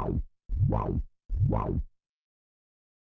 wow, wow, wow.